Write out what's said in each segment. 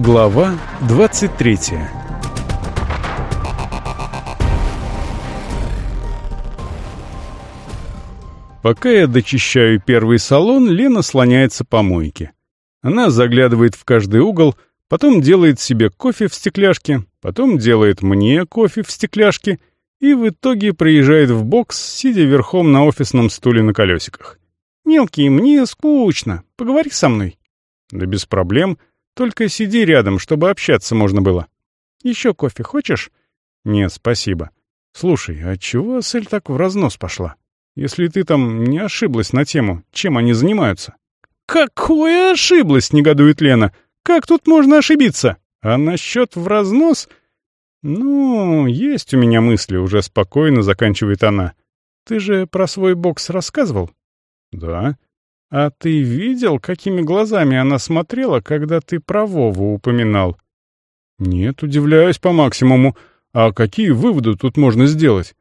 Глава 23 Пока я дочищаю первый салон, Лена слоняется по мойке. Она заглядывает в каждый угол, потом делает себе кофе в стекляшке, потом делает мне кофе в стекляшке и в итоге приезжает в бокс, сидя верхом на офисном стуле на колесиках. «Мелкий, мне скучно. Поговори со мной». «Да без проблем. Только сиди рядом, чтобы общаться можно было. Еще кофе хочешь? Нет, спасибо. Слушай, а чего Сель так в разнос пошла? Если ты там не ошиблась на тему, чем они занимаются? Какое ошиблась, негодует Лена. Как тут можно ошибиться? А насчет в разнос... Ну, есть у меня мысли, уже спокойно заканчивает она. Ты же про свой бокс рассказывал? Да. «А ты видел, какими глазами она смотрела, когда ты про Вову упоминал?» «Нет, удивляюсь по максимуму. А какие выводы тут можно сделать?»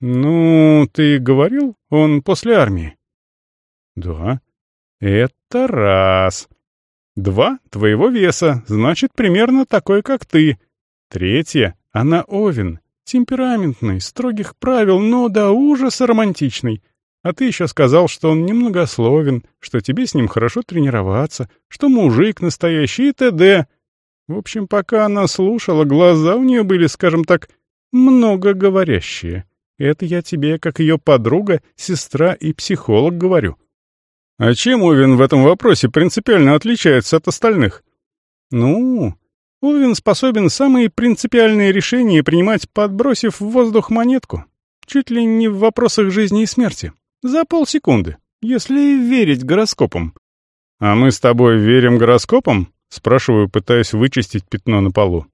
«Ну, ты говорил, он после армии?» «Да». «Это раз. Два — твоего веса, значит, примерно такой, как ты. Третье — она Овен, темпераментный, строгих правил, но до ужаса романтичный. А ты еще сказал, что он немногословен, что тебе с ним хорошо тренироваться, что мужик настоящий и т.д. В общем, пока она слушала, глаза у нее были, скажем так, многоговорящие. Это я тебе, как ее подруга, сестра и психолог, говорю. А чем Овен в этом вопросе принципиально отличается от остальных? Ну, Овен способен самые принципиальные решения принимать, подбросив в воздух монетку. Чуть ли не в вопросах жизни и смерти. За полсекунды, если верить гороскопам. «А мы с тобой верим гороскопам?» — спрашиваю, пытаясь вычистить пятно на полу.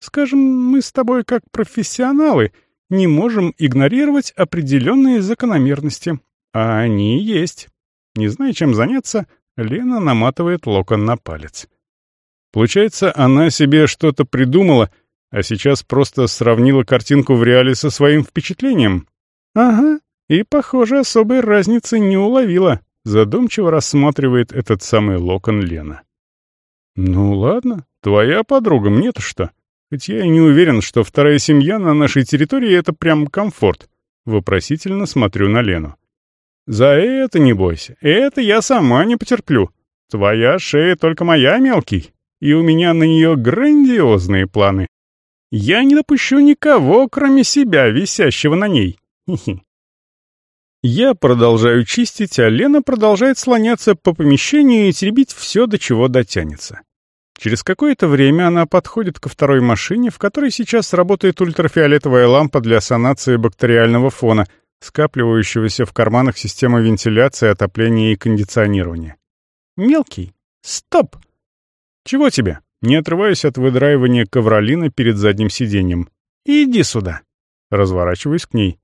«Скажем, мы с тобой, как профессионалы, не можем игнорировать определенные закономерности. А они есть. Не зная, чем заняться, Лена наматывает локон на палец. Получается, она себе что-то придумала, а сейчас просто сравнила картинку в реале со своим впечатлением? Ага, и, похоже, особой разницы не уловила, задумчиво рассматривает этот самый локон Лена. «Ну ладно, твоя подруга, мне-то что? Хоть я и не уверен, что вторая семья на нашей территории — это прям комфорт». Вопросительно смотрю на Лену. «За это не бойся, это я сама не потерплю. Твоя шея только моя, мелкий, и у меня на нее грандиозные планы. Я не допущу никого, кроме себя, висящего на ней. Хи-хи. Я продолжаю чистить, а Лена продолжает слоняться по помещению и теребить все, до чего дотянется. Через какое-то время она подходит ко второй машине, в которой сейчас работает ультрафиолетовая лампа для санации бактериального фона, скапливающегося в карманах системы вентиляции, отопления и кондиционирования. «Мелкий! Стоп!» «Чего тебе?» Не отрываюсь от выдраивания ковролина перед задним сиденьем. «Иди сюда!» Разворачиваюсь к ней.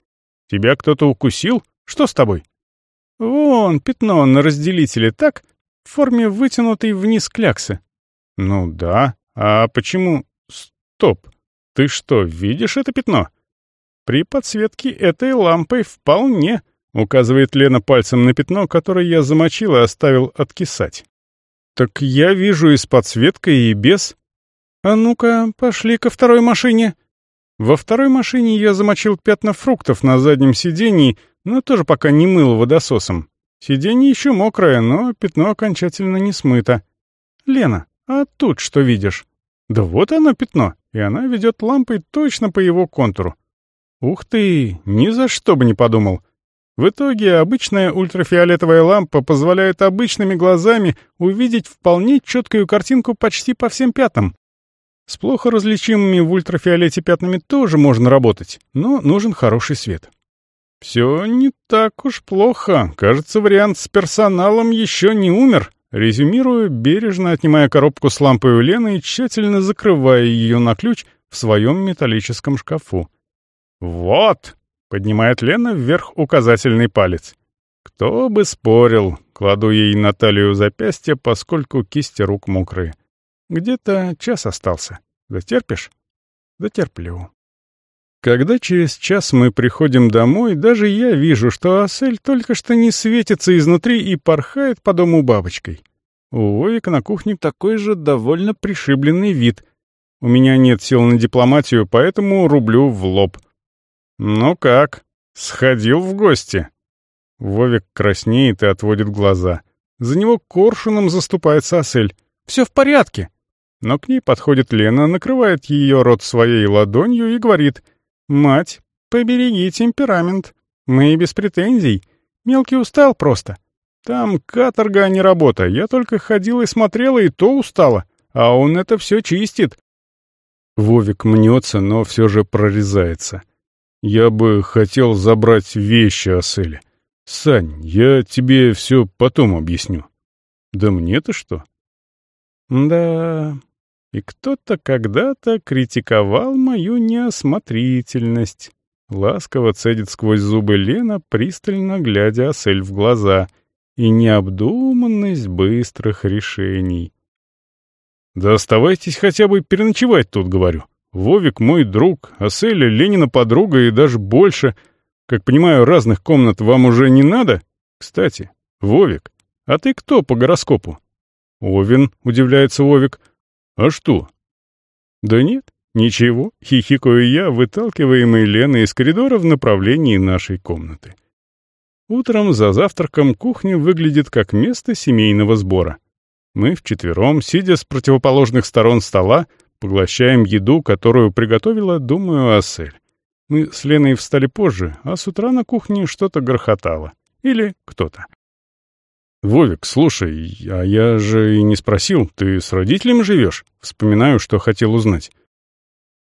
«Тебя кто-то укусил?» Что с тобой?» «Вон, пятно на разделителе, так? В форме вытянутой вниз кляксы». «Ну да. А почему...» «Стоп. Ты что, видишь это пятно?» «При подсветке этой лампой вполне», — указывает Лена пальцем на пятно, которое я замочил и оставил откисать. «Так я вижу и с подсветкой, и без...» «А ну-ка, пошли ко второй машине». Во второй машине я замочил пятна фруктов на заднем сидении, но тоже пока не мыл водососом. Сиденье еще мокрое, но пятно окончательно не смыто. «Лена, а тут что видишь?» «Да вот оно пятно, и она ведет лампой точно по его контуру». «Ух ты, ни за что бы не подумал». В итоге обычная ультрафиолетовая лампа позволяет обычными глазами увидеть вполне четкую картинку почти по всем пятнам. С плохо различимыми в ультрафиолете пятнами тоже можно работать, но нужен хороший свет. «Все не так уж плохо. Кажется, вариант с персоналом еще не умер». Резюмирую, бережно отнимая коробку с лампой у Лены и тщательно закрывая ее на ключ в своем металлическом шкафу. «Вот!» — поднимает Лена вверх указательный палец. «Кто бы спорил!» — кладу ей на талию запястья, поскольку кисти рук мокрые. «Где-то час остался. Дотерпишь?» «Дотерплю». Когда через час мы приходим домой, даже я вижу, что Асель только что не светится изнутри и порхает по дому бабочкой. У Вовика на кухне такой же довольно пришибленный вид. У меня нет сил на дипломатию, поэтому рублю в лоб. «Ну как? Сходил в гости?» Вовик краснеет и отводит глаза. За него коршуном заступается Асель. «Все в порядке!» Но к ней подходит Лена, накрывает ее рот своей ладонью и говорит. «Мать, побереги темперамент. Мы и без претензий. Мелкий устал просто. Там каторга, а не работа. Я только ходила и смотрела, и то устала. А он это все чистит». Вовик мнется, но все же прорезается. «Я бы хотел забрать вещи Асели. Сань, я тебе все потом объясню». «Да мне-то что?» «Да, и кто-то когда-то критиковал мою неосмотрительность. Ласково цедит сквозь зубы Лена, пристально глядя Асель в глаза, и необдуманность быстрых решений. «Да оставайтесь хотя бы переночевать тут, говорю. Вовик мой друг, Аселя Ленина подруга и даже больше. Как понимаю, разных комнат вам уже не надо? Кстати, Вовик, а ты кто по гороскопу?» «Овен», — удивляется Вовик, — «А что?» «Да нет, ничего», — хихикаю я, выталкиваемый Леной из коридора в направлении нашей комнаты. Утром за завтраком кухня выглядит как место семейного сбора. Мы вчетвером, сидя с противоположных сторон стола, поглощаем еду, которую приготовила, думаю, Ассель. Мы с Леной встали позже, а с утра на кухне что-то грохотало. Или кто-то. «Вовик, слушай, а я же и не спросил, ты с родителями живешь?» Вспоминаю, что хотел узнать.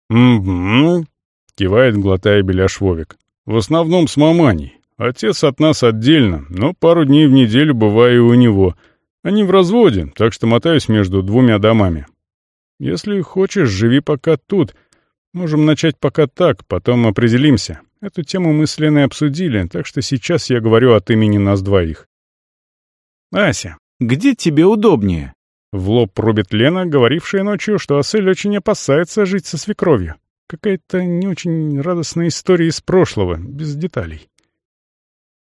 «М-м-м», кивает, глотая беляш Вовик. «В основном с маманей. Отец от нас отдельно, но пару дней в неделю бываю у него. Они в разводе, так что мотаюсь между двумя домами. Если хочешь, живи пока тут. Можем начать пока так, потом определимся. Эту тему мы с Леной обсудили, так что сейчас я говорю от имени нас двоих. «Ася, где тебе удобнее?» В лоб рубит Лена, говорившая ночью, что Асель очень опасается жить со свекровью. Какая-то не очень радостная история из прошлого, без деталей.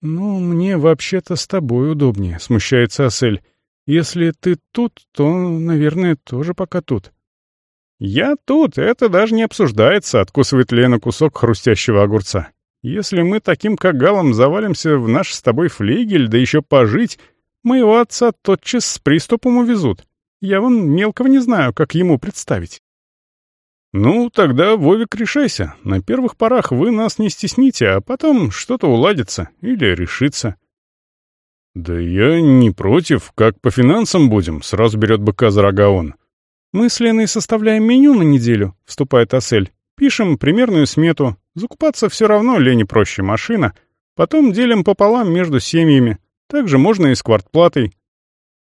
«Ну, мне вообще-то с тобой удобнее», — смущается Асель. «Если ты тут, то, наверное, тоже пока тут». «Я тут, это даже не обсуждается», — откусывает Лена кусок хрустящего огурца. «Если мы таким кагалом завалимся в наш с тобой флигель, да еще пожить, Моего отца тотчас с приступом увезут. Я вон мелкого не знаю, как ему представить. Ну, тогда, Вовик, решайся. На первых порах вы нас не стесните, а потом что-то уладится или решится. Да я не против, как по финансам будем, сразу берет быка за рога он. Мы с Леной составляем меню на неделю, вступает Асель. Пишем примерную смету. Закупаться все равно Лене проще машина. Потом делим пополам между семьями. Также можно и с квартплатой.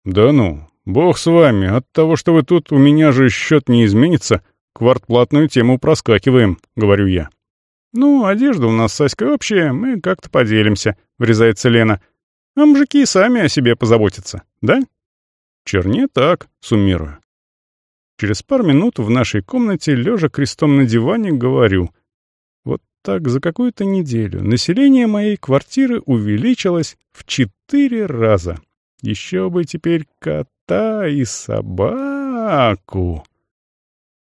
Да ну, бог с вами, от того, что вы тут, у меня же счет не изменится, квартплатную тему проскакиваем, говорю я. Ну, одежда у нас с Аськой общая, мы как-то поделимся, врезается Лена. А мужики сами о себе позаботятся, да? Черне так, суммирую. Через пару минут в нашей комнате, лежа крестом на диване, говорю — так за какую-то неделю население моей квартиры увеличилось в четыре раза. Еще бы теперь кота и собаку.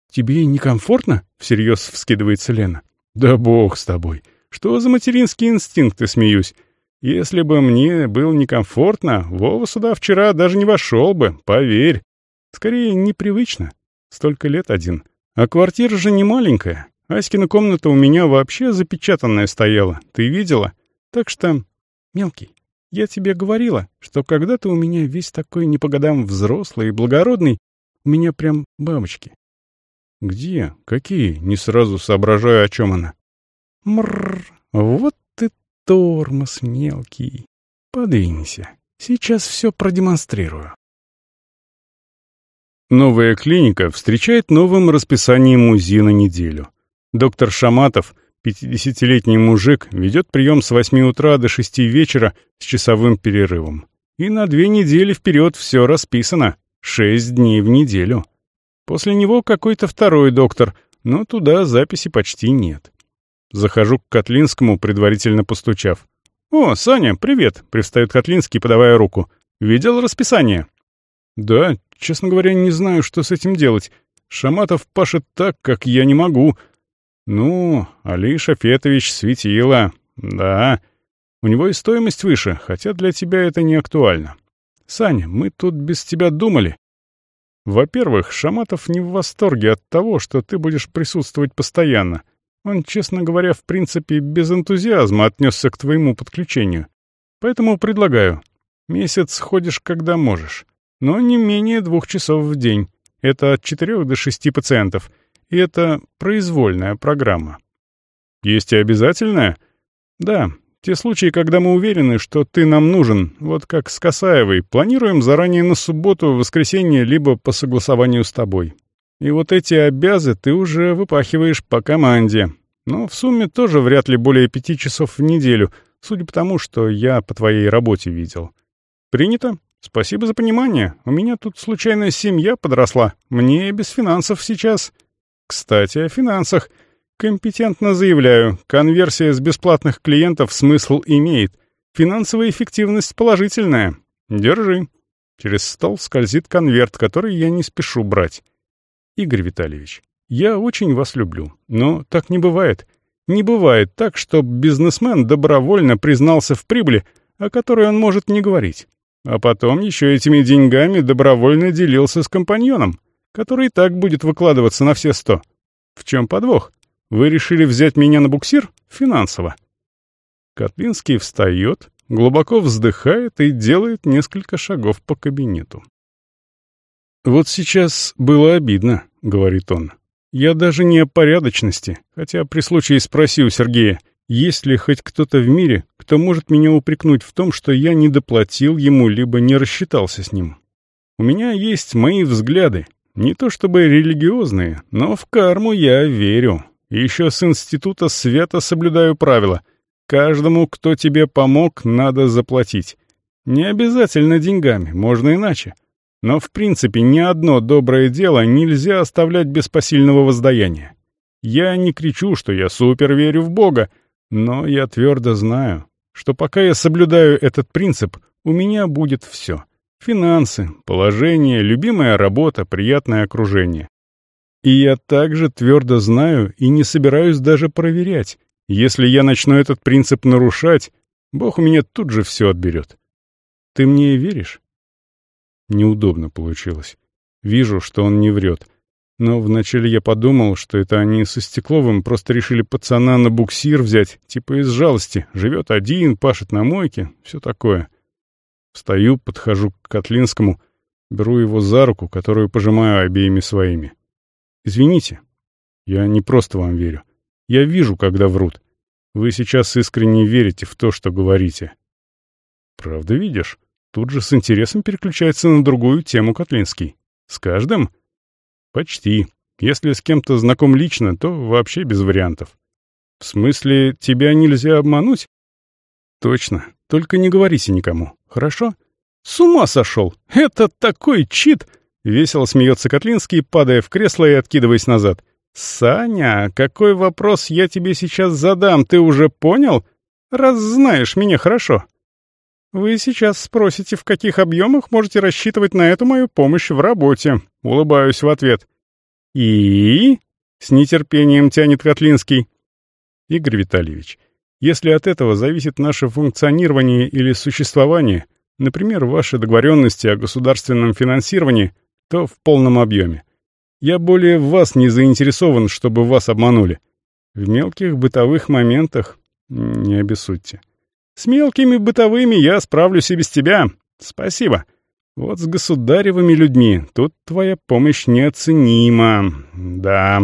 «Тебе некомфортно?» — всерьез вскидывается Лена. «Да бог с тобой! Что за материнские инстинкты, смеюсь? Если бы мне было некомфортно, Вова сюда вчера даже не вошел бы, поверь. Скорее, непривычно. Столько лет один. А квартира же не маленькая. Аськина комната у меня вообще запечатанная стояла, ты видела? Так что, мелкий, я тебе говорила, что когда-то у меня весь такой не по годам взрослый и благородный, у меня прям бабочки. Где? Какие? Не сразу соображаю, о чем она. Мрррр, вот ты тормоз мелкий. Подвинься, сейчас все продемонстрирую. Новая клиника встречает новым расписанием УЗИ на неделю. Доктор Шаматов, 50-летний мужик, ведет прием с 8 утра до 6 вечера с часовым перерывом. И на две недели вперед все расписано. Шесть дней в неделю. После него какой-то второй доктор, но туда записи почти нет. Захожу к Котлинскому, предварительно постучав. «О, Саня, привет!» — привстает Котлинский, подавая руку. «Видел расписание?» Да, честно говоря, не знаю, что с этим делать. Шаматов пашет так, как я не могу. Ну, Али Шафетович светило. Да, у него и стоимость выше, хотя для тебя это не актуально. Саня, мы тут без тебя думали. Во-первых, Шаматов не в восторге от того, что ты будешь присутствовать постоянно. Он, честно говоря, в принципе, без энтузиазма отнесся к твоему подключению. Поэтому предлагаю. Месяц ходишь, когда можешь. Но не менее двух часов в день. Это от четырех до шести пациентов. И это произвольная программа. Есть и обязательная? Да, те случаи, когда мы уверены, что ты нам нужен, вот как с Касаевой, планируем заранее на субботу, воскресенье, либо по согласованию с тобой. И вот эти обязы ты уже выпахиваешь по команде. Но в сумме тоже вряд ли более пяти часов в неделю, судя по тому, что я по твоей работе видел. Принято? Спасибо за понимание. У меня тут случайно семья подросла. Мне без финансов сейчас. Кстати, о финансах. Компетентно заявляю, конверсия с бесплатных клиентов смысл имеет. Финансовая эффективность положительная. Держи. Через стол скользит конверт, который я не спешу брать. Игорь Витальевич, я очень вас люблю, но так не бывает. Не бывает так, что бизнесмен добровольно признался в прибыли, о которой он может не говорить. А потом еще этими деньгами добровольно делился с компаньоном, который так будет выкладываться на все сто. В чем подвох? Вы решили взять меня на буксир? Финансово. Котлинский встает, глубоко вздыхает и делает несколько шагов по кабинету. «Вот сейчас было обидно», — говорит он. «Я даже не о порядочности, хотя при случае спроси у Сергея, есть ли хоть кто-то в мире, кто может меня упрекнуть в том, что я не доплатил ему, либо не рассчитался с ним. У меня есть мои взгляды, не то чтобы религиозные, но в карму я верю. Еще с института свято соблюдаю правила. Каждому, кто тебе помог, надо заплатить. Не обязательно деньгами, можно иначе. Но в принципе ни одно доброе дело нельзя оставлять без посильного воздаяния. Я не кричу, что я супер верю в Бога, но я твердо знаю, что пока я соблюдаю этот принцип, у меня будет все. Финансы, положение, любимая работа, приятное окружение. И я также твердо знаю и не собираюсь даже проверять. Если я начну этот принцип нарушать, Бог у меня тут же все отберет. Ты мне веришь? Неудобно получилось. Вижу, что он не врет. Но вначале я подумал, что это они со Стекловым просто решили пацана на буксир взять, типа из жалости. Живет один, пашет на мойке, все такое. Встаю, подхожу к Котлинскому, беру его за руку, которую пожимаю обеими своими. «Извините, я не просто вам верю. Я вижу, когда врут. Вы сейчас искренне верите в то, что говорите». «Правда видишь?» Тут же с интересом переключается на другую тему Котлинский. «С каждым?» «Почти. Если с кем-то знаком лично, то вообще без вариантов». «В смысле, тебя нельзя обмануть?» «Точно. Только не говорите никому. Хорошо?» «С ума сошел! Это такой чит!» Весело смеется Котлинский, падая в кресло и откидываясь назад. «Саня, какой вопрос я тебе сейчас задам, ты уже понял? Раз знаешь меня хорошо». «Вы сейчас спросите, в каких объемах можете рассчитывать на эту мою помощь в работе?» Улыбаюсь в ответ. «И?» — с нетерпением тянет Котлинский. «Игорь Витальевич, если от этого зависит наше функционирование или существование, например, ваши договоренности о государственном финансировании, то в полном объеме. Я более в вас не заинтересован, чтобы вас обманули. В мелких бытовых моментах не обессудьте». С мелкими бытовыми я справлюсь и без тебя. Спасибо. Вот с государевыми людьми тут твоя помощь неоценима. Да.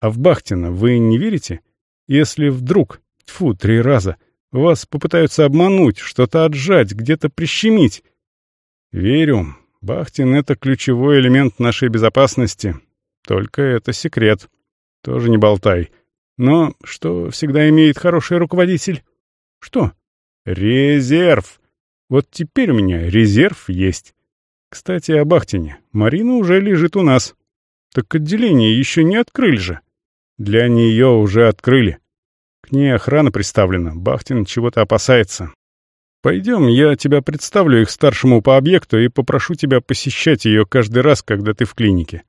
А в Бахтина вы не верите? Если вдруг, тьфу, три раза, вас попытаются обмануть, что-то отжать, где-то прищемить. Верю. Бахтин — это ключевой элемент нашей безопасности. Только это секрет. Тоже не болтай. Но что всегда имеет хороший руководитель? Что? Резерв. Вот теперь у меня резерв есть. Кстати, о Бахтине. Марина уже лежит у нас. Так отделение еще не открыли же. Для нее уже открыли. К ней охрана представлена. Бахтин чего-то опасается. Пойдем, я тебя представлю их старшему по объекту и попрошу тебя посещать ее каждый раз, когда ты в клинике.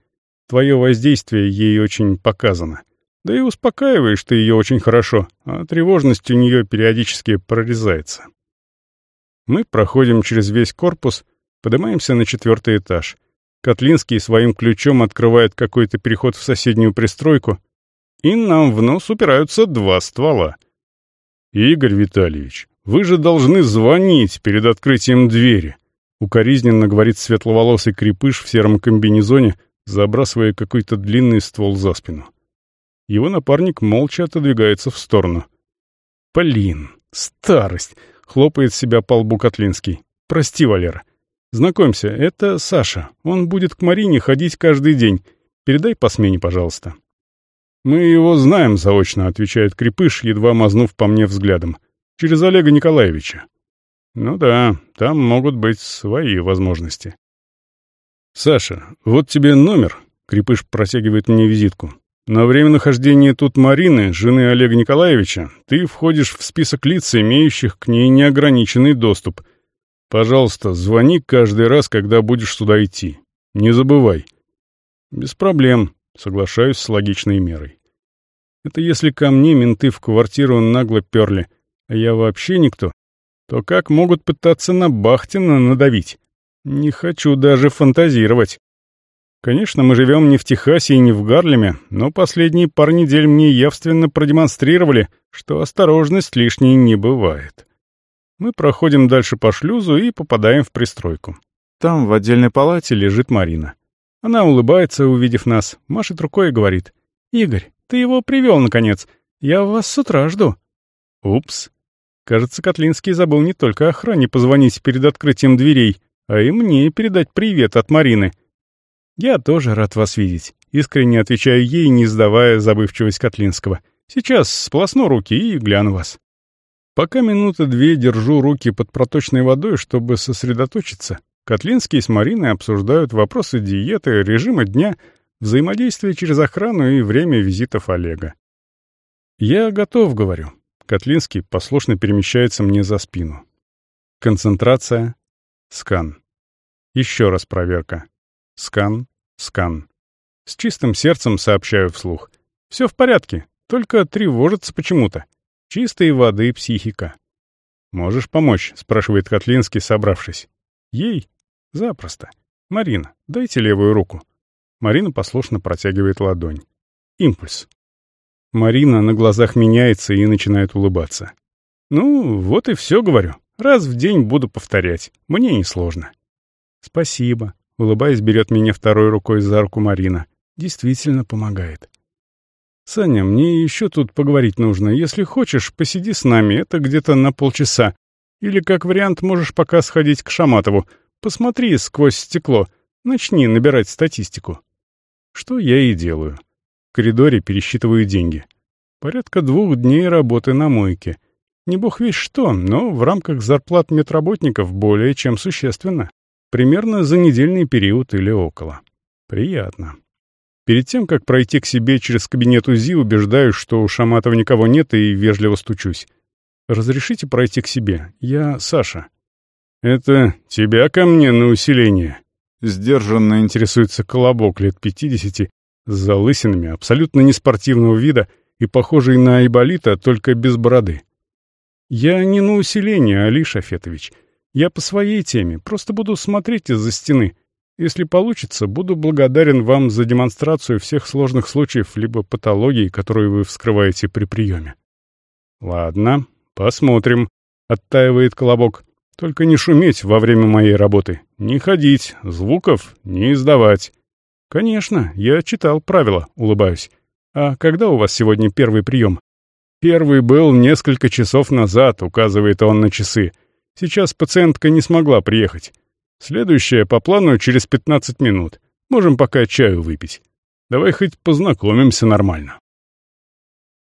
Твое воздействие ей очень показано. Да и успокаиваешь ты ее очень хорошо, а тревожность у нее периодически прорезается. Мы проходим через весь корпус, поднимаемся на четвертый этаж. Котлинский своим ключом открывает какой-то переход в соседнюю пристройку, и нам в нос упираются два ствола. «Игорь Витальевич, вы же должны звонить перед открытием двери», укоризненно говорит светловолосый крепыш в сером комбинезоне, забрасывая какой-то длинный ствол за спину. Его напарник молча отодвигается в сторону. «Блин, старость!» — хлопает себя по лбу Котлинский. «Прости, Валера. Знакомься, это Саша. Он будет к Марине ходить каждый день. Передай по смене, пожалуйста». «Мы его знаем заочно», — отвечает Крепыш, едва мазнув по мне взглядом. «Через Олега Николаевича». «Ну да, там могут быть свои возможности». «Саша, вот тебе номер», — Крепыш протягивает мне визитку. «На время нахождения тут Марины, жены Олега Николаевича, ты входишь в список лиц, имеющих к ней неограниченный доступ. Пожалуйста, звони каждый раз, когда будешь сюда идти. Не забывай». «Без проблем», — соглашаюсь с логичной мерой. «Это если ко мне менты в квартиру нагло перли, а я вообще никто, то как могут пытаться на Бахтина надавить?» Не хочу даже фантазировать. Конечно, мы живем не в Техасе и не в Гарлеме, но последние пару недель мне явственно продемонстрировали, что осторожность лишней не бывает. Мы проходим дальше по шлюзу и попадаем в пристройку. Там в отдельной палате лежит Марина. Она улыбается, увидев нас, машет рукой и говорит. «Игорь, ты его привел, наконец. Я вас с утра жду». Упс. Кажется, Котлинский забыл не только охране позвонить перед открытием дверей, а и мне передать привет от Марины. Я тоже рад вас видеть. Искренне отвечаю ей, не сдавая забывчивость Котлинского. Сейчас сплосну руки и гляну вас. Пока минуты две держу руки под проточной водой, чтобы сосредоточиться, Котлинский с Мариной обсуждают вопросы диеты, режима дня, взаимодействия через охрану и время визитов Олега. «Я готов», — говорю. Котлинский послушно перемещается мне за спину. Концентрация. Скан. Еще раз проверка. Скан, скан. С чистым сердцем сообщаю вслух. Все в порядке, только тревожится почему-то. Чистой воды психика. «Можешь помочь?» — спрашивает Котлинский, собравшись. «Ей?» «Запросто. Марина, дайте левую руку». Марина послушно протягивает ладонь. Импульс. Марина на глазах меняется и начинает улыбаться. «Ну, вот и все, говорю. Раз в день буду повторять. Мне несложно». «Спасибо», — улыбаясь, берет меня второй рукой за руку Марина. «Действительно помогает». «Саня, мне еще тут поговорить нужно. Если хочешь, посиди с нами, это где-то на полчаса. Или, как вариант, можешь пока сходить к Шаматову. Посмотри сквозь стекло, начни набирать статистику». Что я и делаю. В коридоре пересчитываю деньги. Порядка двух дней работы на мойке. Не бог весь что, но в рамках зарплат медработников более чем существенно. Примерно за недельный период или около. Приятно. Перед тем, как пройти к себе через кабинет УЗИ, убеждаюсь, что у Шаматова никого нет и вежливо стучусь. «Разрешите пройти к себе? Я Саша». «Это тебя ко мне на усиление?» Сдержанно интересуется колобок лет пятидесяти, с залысинами, абсолютно неспортивного вида и похожий на Айболита, только без бороды. «Я не на усиление, Али Шафетович. Я по своей теме, просто буду смотреть из-за стены. Если получится, буду благодарен вам за демонстрацию всех сложных случаев либо патологий, которые вы вскрываете при приеме». «Ладно, посмотрим», — оттаивает Колобок. «Только не шуметь во время моей работы. Не ходить, звуков не издавать». «Конечно, я читал правила», — улыбаюсь. «А когда у вас сегодня первый прием?» «Первый был несколько часов назад», — указывает он на часы. Сейчас пациентка не смогла приехать. Следующая по плану через 15 минут. Можем пока чаю выпить. Давай хоть познакомимся нормально.